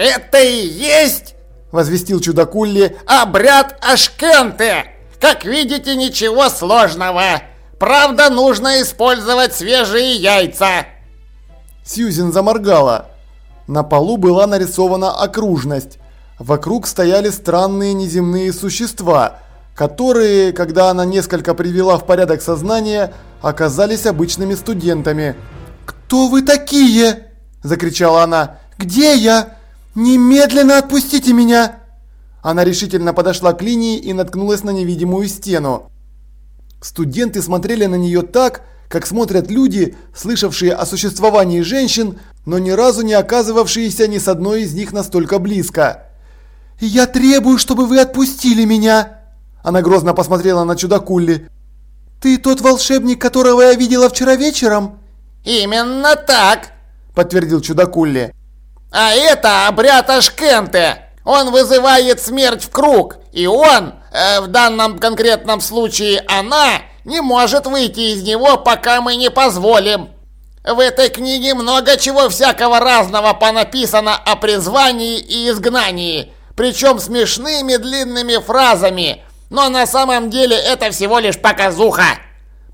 Это и есть, возвестил чудакулли, обряд Ашкенте. Как видите, ничего сложного. Правда, нужно использовать свежие яйца. Сьюзен заморгала. На полу была нарисована окружность. Вокруг стояли странные неземные существа, которые, когда она несколько привела в порядок сознание, оказались обычными студентами. «Кто вы такие?» – закричала она. «Где я? Немедленно отпустите меня!» Она решительно подошла к линии и наткнулась на невидимую стену. Студенты смотрели на нее так, как смотрят люди, слышавшие о существовании женщин, но ни разу не оказывавшиеся ни с одной из них настолько близко. «Я требую, чтобы вы отпустили меня!» Она грозно посмотрела на чудакулли. «Ты тот волшебник, которого я видела вчера вечером?» «Именно так!» – подтвердил чудакулли. «А это обряд Ашкенте!» Он вызывает смерть в круг, и он, э, в данном конкретном случае она, не может выйти из него, пока мы не позволим. В этой книге много чего всякого разного понаписано о призвании и изгнании, причем смешными длинными фразами, но на самом деле это всего лишь показуха.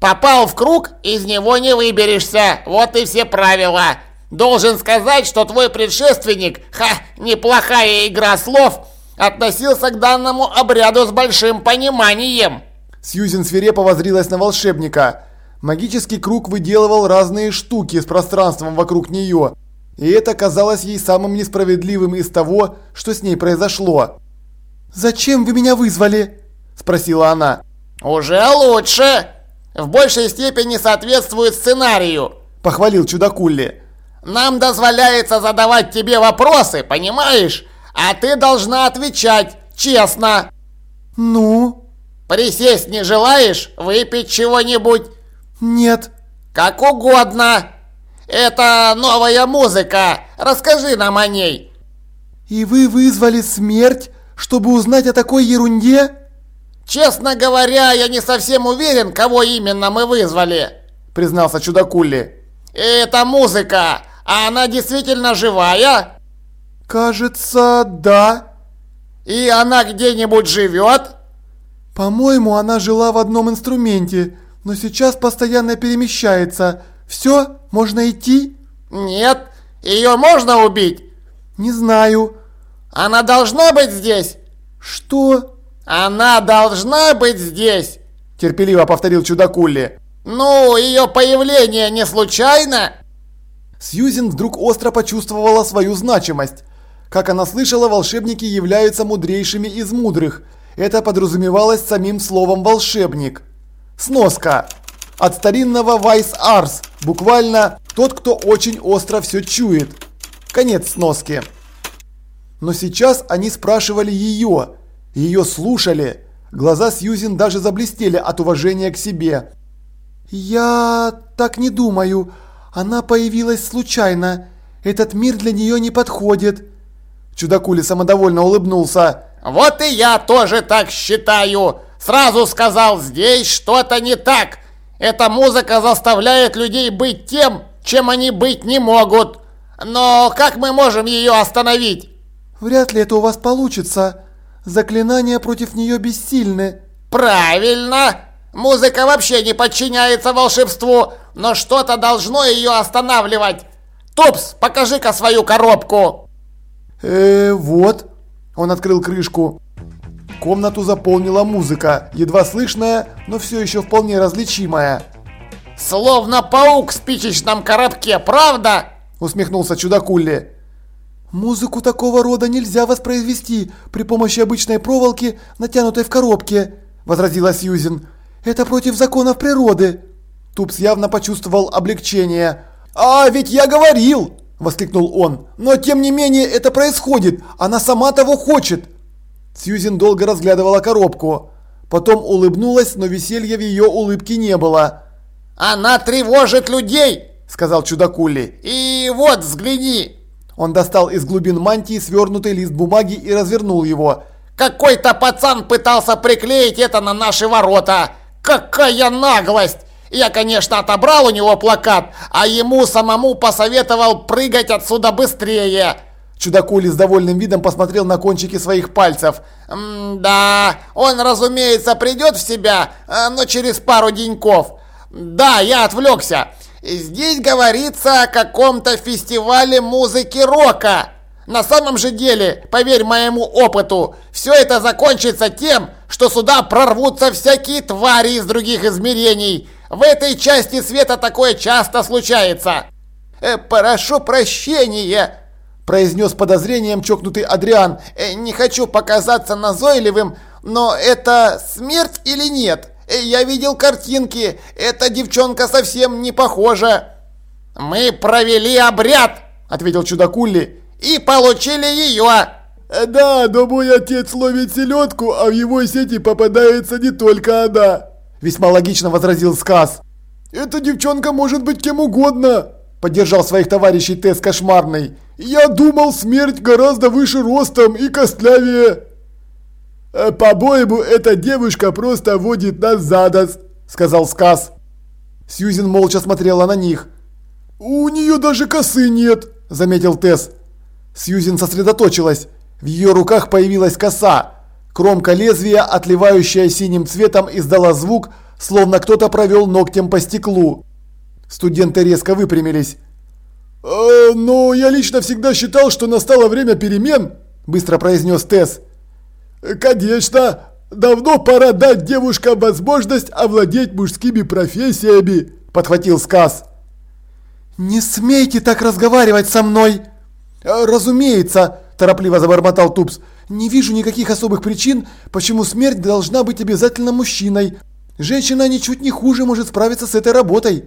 Попал в круг, из него не выберешься, вот и все правила. Должен сказать, что твой предшественник, ха, неплохая игра слов, относился к данному обряду с большим пониманием. Сьюзен свирепо возрилась на волшебника. Магический круг выделывал разные штуки с пространством вокруг нее, и это казалось ей самым несправедливым из того, что с ней произошло. «Зачем вы меня вызвали?» – спросила она. «Уже лучше! В большей степени соответствует сценарию!» – похвалил чудакулли. Нам дозволяется задавать тебе вопросы, понимаешь? А ты должна отвечать честно. Ну? Присесть не желаешь? Выпить чего-нибудь? Нет. Как угодно. Это новая музыка. Расскажи нам о ней. И вы вызвали смерть, чтобы узнать о такой ерунде? Честно говоря, я не совсем уверен, кого именно мы вызвали, признался чудакулли. Это музыка. А она действительно живая? Кажется, да. И она где-нибудь живет? По-моему, она жила в одном инструменте, но сейчас постоянно перемещается. Все, можно идти? Нет. Ее можно убить? Не знаю. Она должна быть здесь? Что? Она должна быть здесь, терпеливо повторил чудакулли. Ну, ее появление не случайно? Сьюзен вдруг остро почувствовала свою значимость. Как она слышала, волшебники являются мудрейшими из мудрых. Это подразумевалось самим словом «волшебник». Сноска. От старинного «вайс арс», буквально «тот, кто очень остро все чует». Конец сноски. Но сейчас они спрашивали ее. Ее слушали. Глаза Сьюзен даже заблестели от уважения к себе. «Я так не думаю», она появилась случайно. Этот мир для нее не подходит. Чудакули самодовольно улыбнулся. Вот и я тоже так считаю. Сразу сказал, здесь что-то не так. Эта музыка заставляет людей быть тем, чем они быть не могут. Но как мы можем ее остановить? Вряд ли это у вас получится. Заклинания против нее бессильны. Правильно. Музыка вообще не подчиняется волшебству, но что-то должно ее останавливать. Тупс, покажи-ка свою коробку. Э, вот. Он открыл крышку. Комнату заполнила музыка, едва слышная, но все еще вполне различимая. «Словно паук в спичечном коробке, правда?» Усмехнулся чудакулли. «Музыку такого рода нельзя воспроизвести при помощи обычной проволоки, натянутой в коробке», возразила Сьюзен. Это против законов природы. Тупс явно почувствовал облегчение. А ведь я говорил, воскликнул он. Но тем не менее это происходит. Она сама того хочет. Сьюзен долго разглядывала коробку. Потом улыбнулась, но веселья в ее улыбке не было. «Она тревожит людей!» – сказал чудакули. «И вот, взгляни!» Он достал из глубин мантии свернутый лист бумаги и развернул его. «Какой-то пацан пытался приклеить это на наши ворота! Какая наглость! Я, конечно, отобрал у него плакат, а ему самому посоветовал прыгать отсюда быстрее. Чудакули с довольным видом посмотрел на кончики своих пальцев. «Да, он, разумеется, придет в себя, э, но через пару деньков. Да, я отвлекся. Здесь говорится о каком-то фестивале музыки рока. На самом же деле, поверь моему опыту, все это закончится тем, что сюда прорвутся всякие твари из других измерений. В этой части света такое часто случается. Э, «Прошу прощения», – произнес подозрением чокнутый Адриан. Э, «Не хочу показаться назойливым, но это смерть или нет? Э, я видел картинки, эта девчонка совсем не похожа». «Мы провели обряд», – ответил чудакулли, – «и получили ее». Э, «Да, но мой отец ловит селедку, а в его сети попадается не только она», – весьма логично возразил Сказ. «Эта девчонка может быть кем угодно», Поддержал своих товарищей Тесс Кошмарный. «Я думал, смерть гораздо выше ростом и костлявее!» «Э, «По-моему, эта девушка просто водит нас за нос», — сказал Сказ. Сьюзен молча смотрела на них. «У нее даже косы нет», — заметил Тесс. Сьюзен сосредоточилась. В ее руках появилась коса. Кромка лезвия, отливающая синим цветом, издала звук, словно кто-то провел ногтем по стеклу. Студенты резко выпрямились. «Э, «Но я лично всегда считал, что настало время перемен», – быстро произнес Тесс. «Конечно, давно пора дать девушкам возможность овладеть мужскими профессиями», – подхватил Сказ. «Не смейте так разговаривать со мной!» «Э, «Разумеется», – торопливо забормотал Тупс. «Не вижу никаких особых причин, почему смерть должна быть обязательно мужчиной. Женщина ничуть не хуже может справиться с этой работой».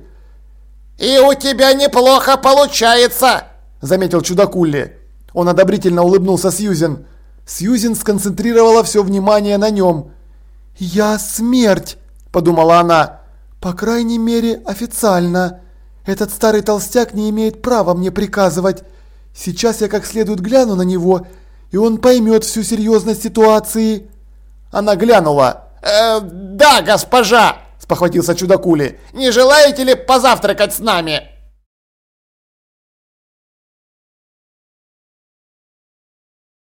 «И у тебя неплохо получается!» – заметил чудакулли. Он одобрительно улыбнулся Сьюзен. Сьюзен сконцентрировала все внимание на нем. «Я смерть!» – подумала она. «По крайней мере, официально. Этот старый толстяк не имеет права мне приказывать. Сейчас я как следует гляну на него, и он поймет всю серьезность ситуации». Она глянула. «Э, «Да, госпожа!» спохватился чудакули. «Не желаете ли позавтракать с нами?»